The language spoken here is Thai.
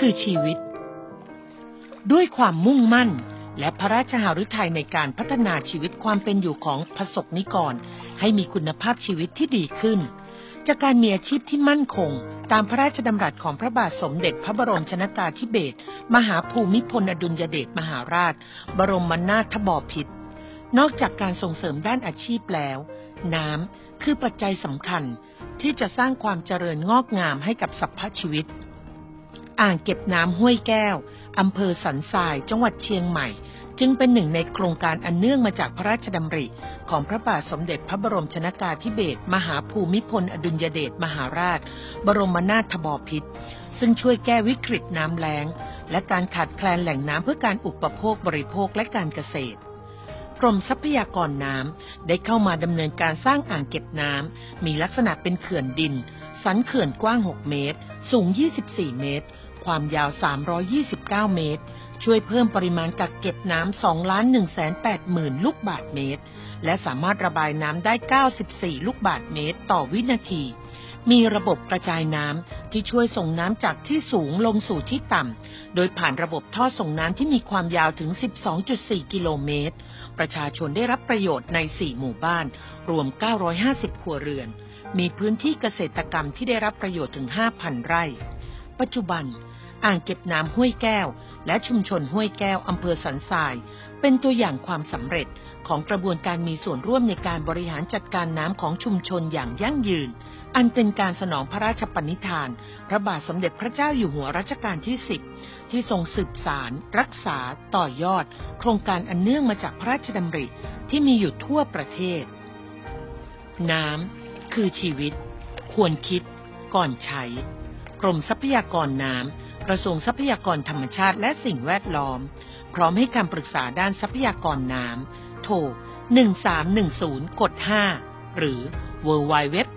คือชีวิต ด้วยความมุ่งมั่น และพระราชหฤทัยในการพัฒนาชีวิตความเป็นอยู่ของพระสกนิกร ให้มีคุณภาพชีวิตที่ดีขึ้น จากการมีอาชีพที่มั่นคง ตามพระราชดำรัสของพระบาทสมเด็จพระบรมชนากาธิเบศรมหาภูมิพลอดุลยเดชมหาราช บรมนาถบพิตรนอกจากการส่งเสริมด้านอาชีพแล้ว น้ำคือปัจจัยสำคัญที่จะสร้างความเจริญงอกงามให้กับสรรพชีวิต อ่างเก็บน้ำห้วยแก้ว อำเภอสันทราย จังหวัดเชียงใหม่ จึงเป็นหนึ่งในโครงการอันเนื่องมาจากพระราชดำริ ของพระบาทสมเด็จพระบรมชนากาธิเบศรมหาภูมิพล อดุลยเดชมหาราช บรมนาถบพิตรซึ่งช่วยแก้วิกฤตน้ำแล้ง และการขาดแคลนแหล่งน้ำเพื่อการอุปโภคบริโภคและการเกษตรกรมทรัพยากรน้ำได้เข้ามาดำเนินการสร้างอ่างเก็บน้ำมีลักษณะเป็นเขื่อนดิน สันเขื่อนกว้าง 6 เมตร สูง 24 เมตร ความยาว 329 เมตร ช่วยเพิ่มปริมาณกักเก็บน้ำ2ล้าน1แสน8หมื่นลูกบาทเมตร และสามารถระบายน้ำได้ 94 ลูกบาทเมตรต่อวินาที มีระบบกระจายน้ำที่ช่วยส่งน้ำจากที่สูงลงสู่ที่ต่ำ โดยผ่านระบบท่อส่งน้ำที่มีความยาวถึง 12.4 กิโลเมตร ประชาชนได้รับประโยชน์ใน 4 หมู่บ้าน รวม 950 ครัวเรือน มีพื้นที่เกษตรกรรมที่ได้รับประโยชน์ถึง 5,000 ไร่ปัจจุบัน อ่างเก็บน้ำห้วยแก้ว และชุมชนห้วยแก้วอำเภอสันทราย เป็นตัวอย่างความสำเร็จของกระบวนการมีส่วนร่วมในการบริหารจัดการน้ำของชุมชนอย่างยั่งยืน อันเป็นการสนองพระราชปณิธาน พระบาทสมเด็จพระเจ้าอยู่หัวรัชกาลที่ 10 ที่ทรงสืบสาร รักษา ต่อยอด โครงการอันเนื่องมาจากพระราชดำริที่มีอยู่ทั่วประเทศ น้ำคือชีวิต ควรคิด ก่อนใช้ กรมทรัพยากรน้ำ ระทรวงทรัพยากรธรรมชาติและสิ่งแวดล้อม พร้อมให้คำปรึกษาด้านทรัพยากรน้ำโทร 1310 กด 5 หรือ www.dwr.go.th